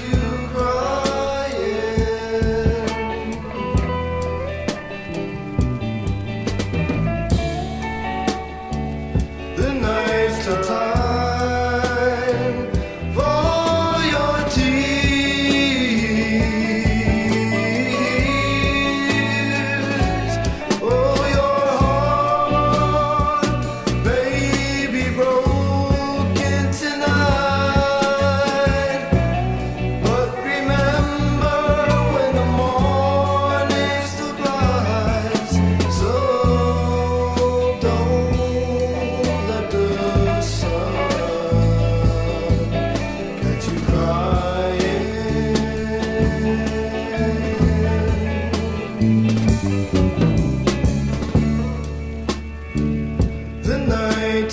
you.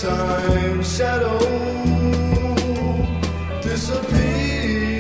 Time shadow disappears.